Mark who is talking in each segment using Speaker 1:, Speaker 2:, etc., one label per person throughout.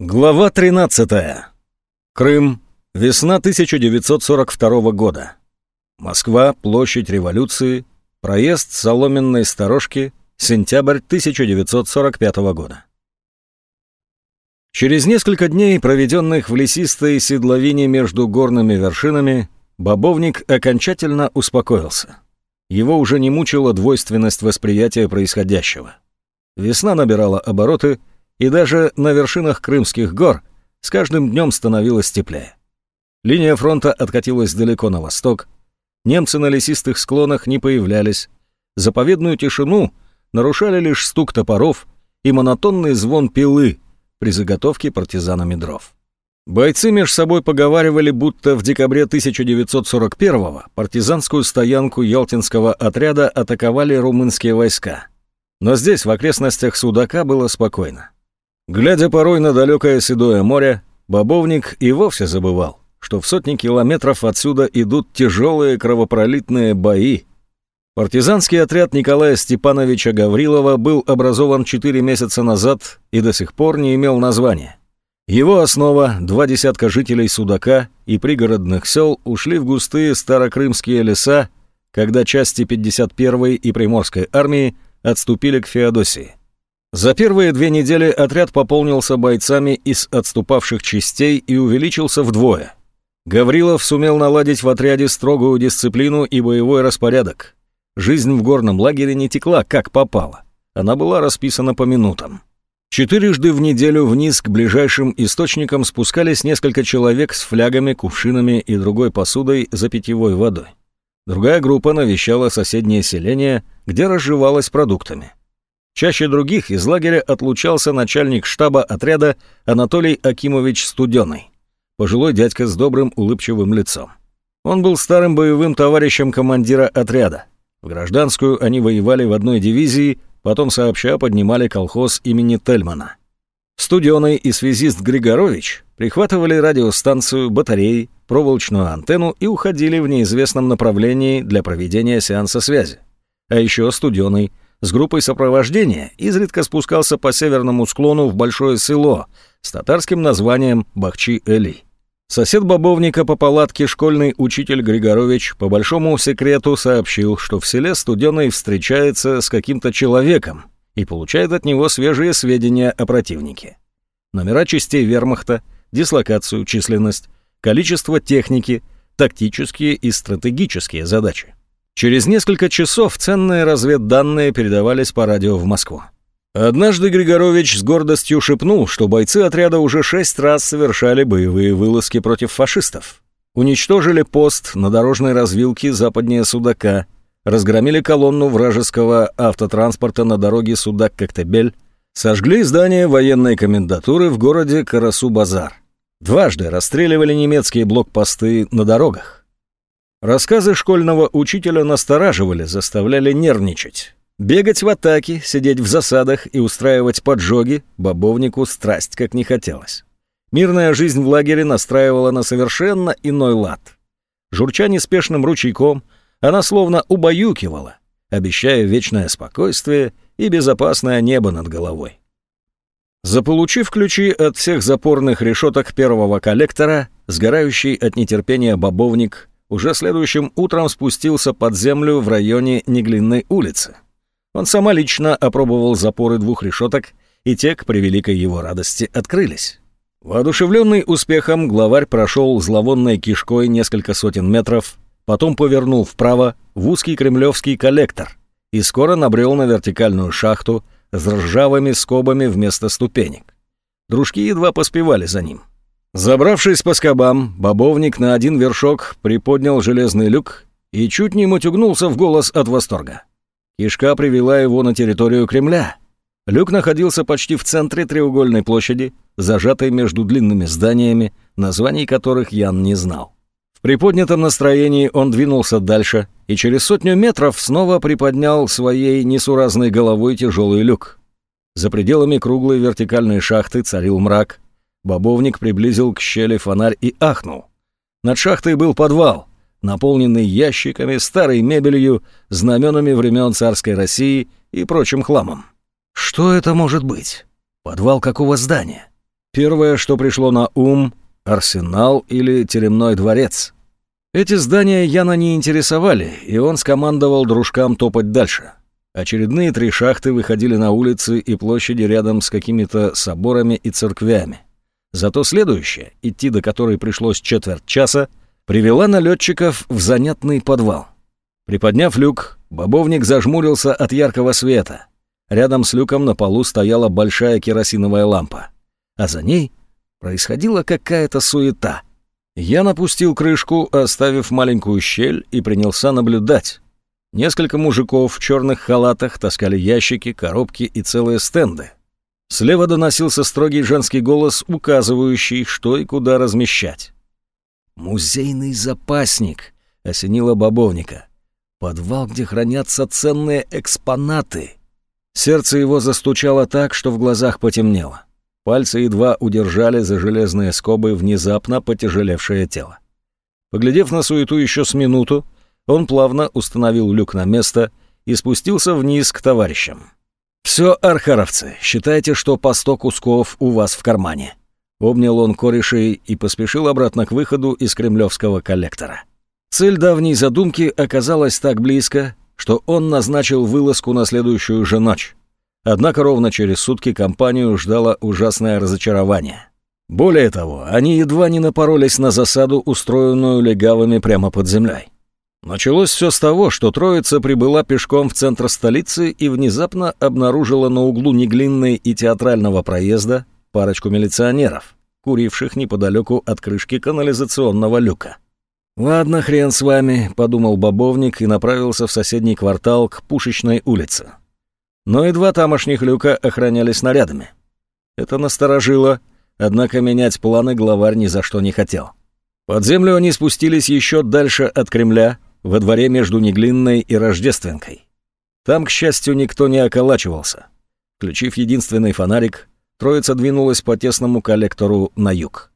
Speaker 1: Глава 13. Крым. Весна 1942 года. Москва, площадь революции, проезд соломенной сторожки, сентябрь 1945 года. Через несколько дней, проведенных в лесистой седловине между горными вершинами, Бобовник окончательно успокоился. Его уже не мучила двойственность восприятия происходящего. Весна набирала обороты — и даже на вершинах Крымских гор с каждым днем становилось теплее. Линия фронта откатилась далеко на восток, немцы на лесистых склонах не появлялись, заповедную тишину нарушали лишь стук топоров и монотонный звон пилы при заготовке партизанами дров. Бойцы меж собой поговаривали, будто в декабре 1941-го партизанскую стоянку Ялтинского отряда атаковали румынские войска. Но здесь, в окрестностях Судака, было спокойно. Глядя порой на далекое седое море, Бобовник и вовсе забывал, что в сотни километров отсюда идут тяжелые кровопролитные бои. Партизанский отряд Николая Степановича Гаврилова был образован 4 месяца назад и до сих пор не имел названия. Его основа, два десятка жителей Судака и пригородных сел ушли в густые старокрымские леса, когда части 51-й и Приморской армии отступили к Феодосии. За первые две недели отряд пополнился бойцами из отступавших частей и увеличился вдвое. Гаврилов сумел наладить в отряде строгую дисциплину и боевой распорядок. Жизнь в горном лагере не текла, как попало. Она была расписана по минутам. Четырежды в неделю вниз к ближайшим источникам спускались несколько человек с флягами, кувшинами и другой посудой за питьевой водой. Другая группа навещала соседнее селение, где разживалась продуктами. Чаще других из лагеря отлучался начальник штаба отряда Анатолий Акимович Студеный, пожилой дядька с добрым улыбчивым лицом. Он был старым боевым товарищем командира отряда. В гражданскую они воевали в одной дивизии, потом сообща поднимали колхоз имени Тельмана. Студеный и связист Григорович прихватывали радиостанцию, батареи, проволочную антенну и уходили в неизвестном направлении для проведения сеанса связи. А еще Студеный – с группой сопровождения изредка спускался по северному склону в большое село с татарским названием Бахчи-Эли. Сосед бобовника по палатке, школьный учитель Григорович, по большому секрету сообщил, что в селе Студеный встречается с каким-то человеком и получает от него свежие сведения о противнике. Номера частей вермахта, дислокацию, численность, количество техники, тактические и стратегические задачи. Через несколько часов ценные разведданные передавались по радио в Москву. Однажды Григорович с гордостью шепнул, что бойцы отряда уже шесть раз совершали боевые вылазки против фашистов. Уничтожили пост на дорожной развилке западнее Судака, разгромили колонну вражеского автотранспорта на дороге Судак-Коктебель, сожгли здание военной комендатуры в городе Карасу-Базар. Дважды расстреливали немецкие блокпосты на дорогах. Рассказы школьного учителя настораживали, заставляли нервничать. Бегать в атаке, сидеть в засадах и устраивать поджоги бобовнику страсть как не хотелось. Мирная жизнь в лагере настраивала на совершенно иной лад. Журча неспешным ручейком, она словно убаюкивала, обещая вечное спокойствие и безопасное небо над головой. Заполучив ключи от всех запорных решеток первого коллектора, сгорающий от нетерпения бобовник уже следующим утром спустился под землю в районе Неглинной улицы. Он самолично опробовал запоры двух решеток, и те, к превеликой его радости, открылись. Воодушевленный успехом, главарь прошел зловонной кишкой несколько сотен метров, потом повернул вправо в узкий кремлевский коллектор и скоро набрел на вертикальную шахту с ржавыми скобами вместо ступенек. Дружки едва поспевали за ним. Забравшись по скобам, бобовник на один вершок приподнял железный люк и чуть не мотюгнулся в голос от восторга. Кишка привела его на территорию Кремля. Люк находился почти в центре треугольной площади, зажатой между длинными зданиями, названий которых Ян не знал. В приподнятом настроении он двинулся дальше и через сотню метров снова приподнял своей несуразной головой тяжелый люк. За пределами круглой вертикальной шахты царил мрак, Бобовник приблизил к щели фонарь и ахнул. Над шахтой был подвал, наполненный ящиками, старой мебелью, знаменами времен царской России и прочим хламом. Что это может быть? Подвал какого здания? Первое, что пришло на ум – арсенал или теремной дворец. Эти здания Яна не интересовали, и он скомандовал дружкам топать дальше. Очередные три шахты выходили на улицы и площади рядом с какими-то соборами и церквями. Зато следующая, идти до которой пришлось четверть часа, привела налетчиков в занятный подвал. Приподняв люк, бобовник зажмурился от яркого света. Рядом с люком на полу стояла большая керосиновая лампа, а за ней происходила какая-то суета. Я напустил крышку, оставив маленькую щель, и принялся наблюдать. Несколько мужиков в черных халатах таскали ящики, коробки и целые стенды. Слева доносился строгий женский голос, указывающий, что и куда размещать. «Музейный запасник», — осенило бобовника. «Подвал, где хранятся ценные экспонаты». Сердце его застучало так, что в глазах потемнело. Пальцы едва удержали за железные скобы внезапно потяжелевшее тело. Поглядев на суету еще с минуту, он плавно установил люк на место и спустился вниз к товарищам. «Все, архаровцы, считайте, что по сто кусков у вас в кармане». Обнял он корешей и поспешил обратно к выходу из кремлевского коллектора. Цель давней задумки оказалась так близко, что он назначил вылазку на следующую же ночь. Однако ровно через сутки компанию ждало ужасное разочарование. Более того, они едва не напоролись на засаду, устроенную легавыми прямо под землей. Началось все с того, что троица прибыла пешком в центр столицы и внезапно обнаружила на углу Неглинной и театрального проезда парочку милиционеров, куривших неподалеку от крышки канализационного люка. «Ладно, хрен с вами», — подумал бобовник и направился в соседний квартал к Пушечной улице. Но и два тамошних люка охраняли снарядами. Это насторожило, однако менять планы главарь ни за что не хотел. Под землю они спустились еще дальше от Кремля, во дворе между Неглинной и Рождественкой. Там, к счастью, никто не околачивался. Включив единственный фонарик, троица двинулась по тесному коллектору на юг.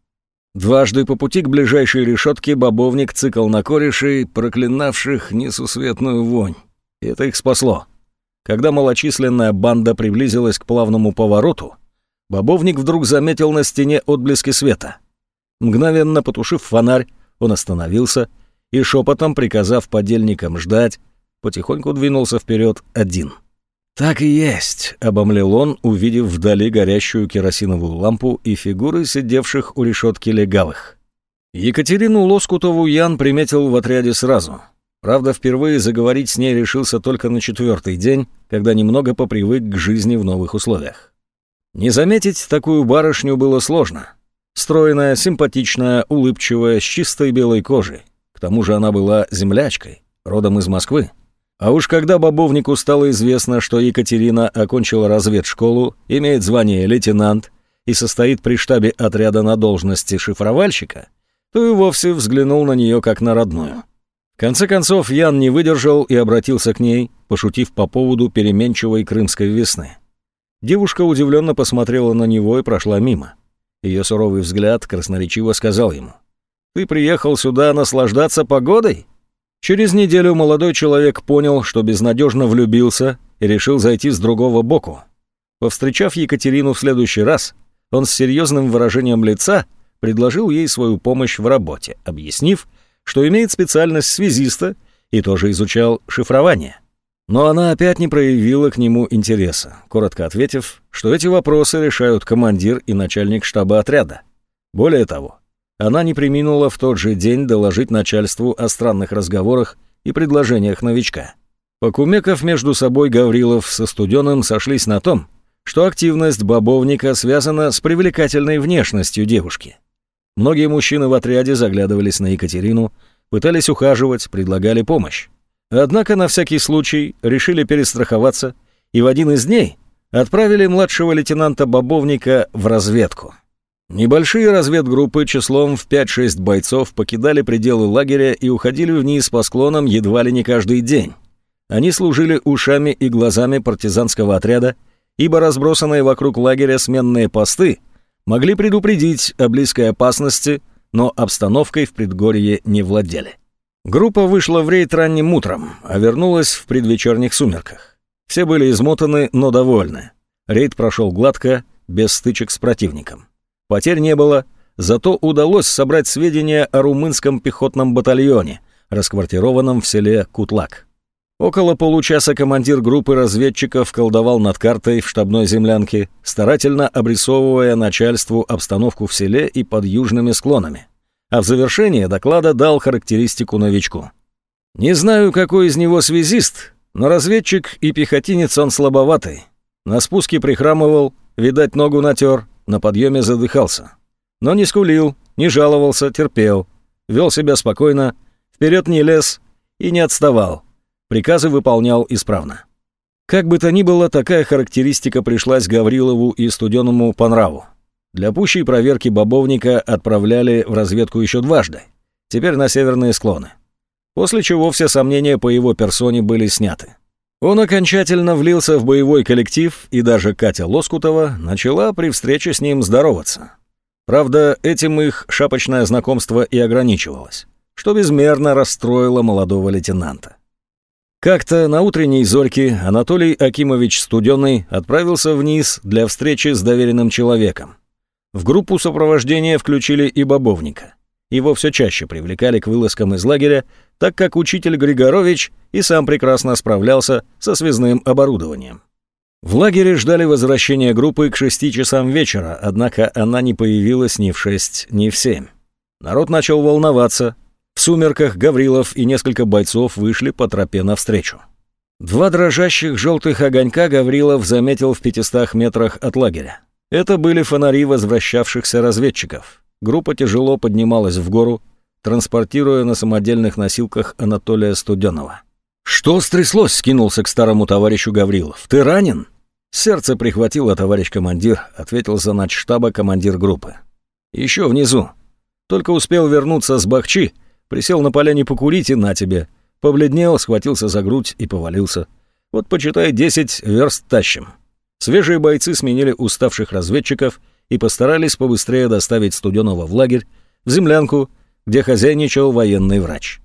Speaker 1: Дважды по пути к ближайшей решетке бобовник цикл на корешей, проклинавших несусветную вонь. Это их спасло. Когда малочисленная банда приблизилась к плавному повороту, бобовник вдруг заметил на стене отблески света. Мгновенно потушив фонарь, он остановился и, шепотом приказав подельникам ждать, потихоньку двинулся вперед один. «Так и есть», — обомлел он, увидев вдали горящую керосиновую лампу и фигуры сидевших у решетки легавых. Екатерину Лоскутову Ян приметил в отряде сразу. Правда, впервые заговорить с ней решился только на четвертый день, когда немного попривык к жизни в новых условиях. Не заметить такую барышню было сложно. Стройная, симпатичная, улыбчивая, с чистой белой кожей. К тому же она была землячкой, родом из Москвы. А уж когда бобовнику стало известно, что Екатерина окончила разведшколу, имеет звание лейтенант и состоит при штабе отряда на должности шифровальщика, то и вовсе взглянул на нее как на родную. В конце концов, Ян не выдержал и обратился к ней, пошутив по поводу переменчивой крымской весны. Девушка удивленно посмотрела на него и прошла мимо. Ее суровый взгляд красноречиво сказал ему — ты приехал сюда наслаждаться погодой? Через неделю молодой человек понял, что безнадежно влюбился и решил зайти с другого боку. Повстречав Екатерину в следующий раз, он с серьезным выражением лица предложил ей свою помощь в работе, объяснив, что имеет специальность связиста и тоже изучал шифрование. Но она опять не проявила к нему интереса, коротко ответив, что эти вопросы решают командир и начальник штаба отряда. Более того, она не приминула в тот же день доложить начальству о странных разговорах и предложениях новичка. Покумеков между собой Гаврилов со Студеным сошлись на том, что активность бобовника связана с привлекательной внешностью девушки. Многие мужчины в отряде заглядывались на Екатерину, пытались ухаживать, предлагали помощь. Однако на всякий случай решили перестраховаться и в один из дней отправили младшего лейтенанта Бобовника в разведку. Небольшие разведгруппы числом в 5-6 бойцов покидали пределы лагеря и уходили вниз по склонам едва ли не каждый день. Они служили ушами и глазами партизанского отряда, ибо разбросанные вокруг лагеря сменные посты могли предупредить о близкой опасности, но обстановкой в предгорье не владели. Группа вышла в рейд ранним утром, а вернулась в предвечерних сумерках. Все были измотаны, но довольны. Рейд прошел гладко, без стычек с противником. Потерь не было, зато удалось собрать сведения о румынском пехотном батальоне, расквартированном в селе Кутлак. Около получаса командир группы разведчиков колдовал над картой в штабной землянке, старательно обрисовывая начальству обстановку в селе и под южными склонами. А в завершение доклада дал характеристику новичку. «Не знаю, какой из него связист, но разведчик и пехотинец он слабоватый. На спуске прихрамывал, видать, ногу натер, на подъеме задыхался. Но не скулил, не жаловался, терпел, вел себя спокойно, вперед не лез и не отставал» Приказы выполнял исправно. Как бы то ни было, такая характеристика пришлась Гаврилову и Студеному по нраву. Для пущей проверки бобовника отправляли в разведку еще дважды, теперь на северные склоны. После чего все сомнения по его персоне были сняты. Он окончательно влился в боевой коллектив, и даже Катя Лоскутова начала при встрече с ним здороваться. Правда, этим их шапочное знакомство и ограничивалось, что безмерно расстроило молодого лейтенанта. Как-то на утренней зорьке Анатолий Акимович Студенный отправился вниз для встречи с доверенным человеком. В группу сопровождения включили и бобовника. Его все чаще привлекали к вылазкам из лагеря, так как учитель Григорович и сам прекрасно справлялся со связным оборудованием. В лагере ждали возвращения группы к шести часам вечера, однако она не появилась ни в шесть, ни в семь. Народ начал волноваться, в сумерках Гаврилов и несколько бойцов вышли по тропе навстречу. Два дрожащих желтых огонька Гаврилов заметил в пятистах метрах от лагеря. Это были фонари возвращавшихся разведчиков. Группа тяжело поднималась в гору, транспортируя на самодельных носилках Анатолия Студенова. «Что стряслось?» — скинулся к старому товарищу Гаврилов. «Ты ранен?» «Сердце прихватило, товарищ командир», — ответил за штаба командир группы. «Еще внизу. Только успел вернуться с Бахчи, Присел на поляне покурить и на тебе. Побледнел, схватился за грудь и повалился. Вот почитай, десять верст тащим. Свежие бойцы сменили уставших разведчиков и постарались побыстрее доставить Студенова в лагерь, в землянку, где хозяйничал военный врач.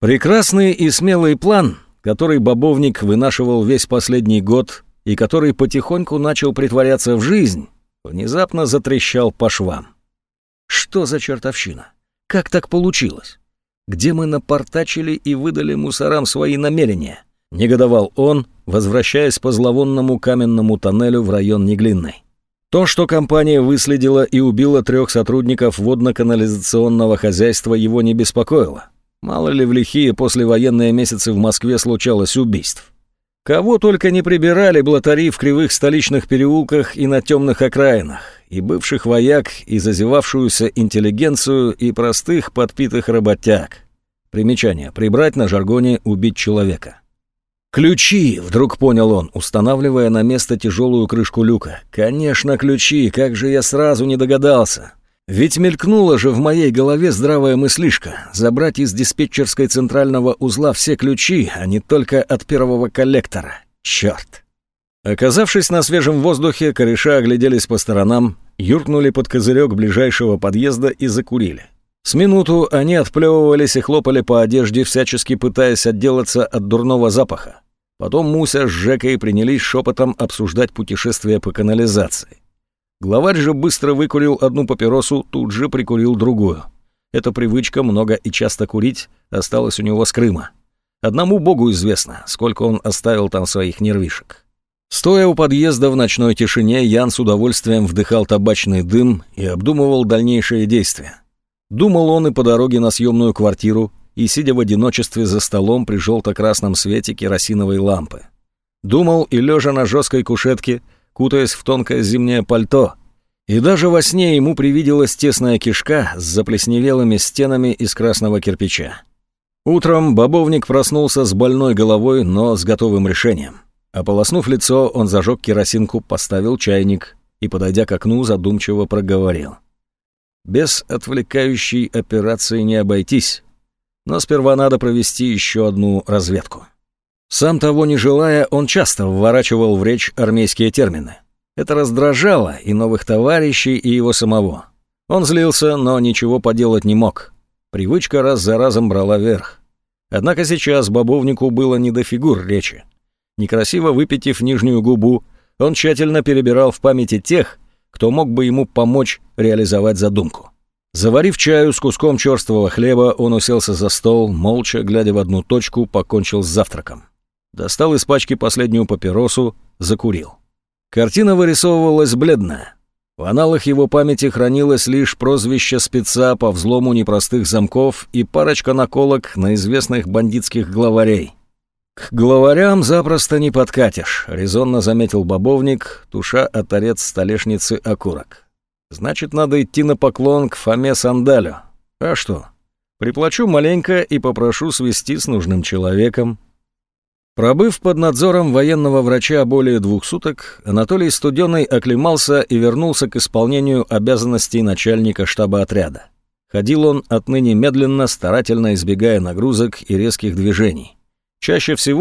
Speaker 1: Прекрасный и смелый план, который Бобовник вынашивал весь последний год и который потихоньку начал притворяться в жизнь, внезапно затрещал по швам. Что за чертовщина? Как так получилось? где мы напортачили и выдали мусорам свои намерения», — негодовал он, возвращаясь по зловонному каменному тоннелю в район Неглинной. То, что компания выследила и убила трех сотрудников водно-канализационного хозяйства, его не беспокоило. Мало ли в лихие послевоенные месяцы в Москве случалось убийств. Кого только не прибирали блатари в кривых столичных переулках и на темных окраинах, и бывших вояк, и зазевавшуюся интеллигенцию, и простых подпитых работяг. Примечание. Прибрать на жаргоне «убить человека». «Ключи!» — вдруг понял он, устанавливая на место тяжелую крышку люка. «Конечно, ключи! Как же я сразу не догадался!» Ведь мелькнула же в моей голове здравая мыслишка — забрать из диспетчерской центрального узла все ключи, а не только от первого коллектора. Черт! Оказавшись на свежем воздухе, кореша огляделись по сторонам, юркнули под козырек ближайшего подъезда и закурили. С минуту они отплевывались и хлопали по одежде, всячески пытаясь отделаться от дурного запаха. Потом Муся с Жекой принялись шепотом обсуждать путешествие по канализации. Главарь же быстро выкурил одну папиросу, тут же прикурил другую. Эта привычка много и часто курить осталась у него с Крыма. Одному богу известно, сколько он оставил там своих нервишек. Стоя у подъезда в ночной тишине, Ян с удовольствием вдыхал табачный дым и обдумывал дальнейшие действия. Думал он и по дороге на съемную квартиру, и сидя в одиночестве за столом при желто-красном свете керосиновой лампы. Думал и лежа на жесткой кушетке, кутаясь в тонкое зимнее пальто. И даже во сне ему привиделась тесная кишка с заплесневелыми стенами из красного кирпича. Утром бобовник проснулся с больной головой, но с готовым решением. Ополоснув лицо, он зажег керосинку, поставил чайник и, подойдя к окну, задумчиво проговорил. «Без отвлекающей операции не обойтись, но сперва надо провести еще одну разведку». Сам того не желая, он часто вворачивал в речь армейские термины. Это раздражало и новых товарищей, и его самого. Он злился, но ничего поделать не мог. Привычка раз за разом брала верх. Однако сейчас бобовнику было не до фигур речи. Некрасиво выпитив нижнюю губу, он тщательно перебирал в памяти тех, кто мог бы ему помочь реализовать задумку. Заварив чаю с куском черствого хлеба, он уселся за стол, молча, глядя в одну точку, покончил с завтраком. Достал из пачки последнюю папиросу, закурил. Картина вырисовывалась бледная. В аналах его памяти хранилось лишь прозвище спеца по взлому непростых замков и парочка наколок на известных бандитских главарей. «К главарям запросто не подкатишь», — резонно заметил бобовник, туша от торец столешницы окурок. «Значит, надо идти на поклон к Фоме Сандалю. А что? Приплачу маленько и попрошу свести с нужным человеком». Пробыв под надзором военного врача более двух суток, Анатолий Студеный оклемался и вернулся к исполнению обязанностей начальника штаба отряда. Ходил он отныне медленно, старательно избегая нагрузок и резких движений. Чаще всего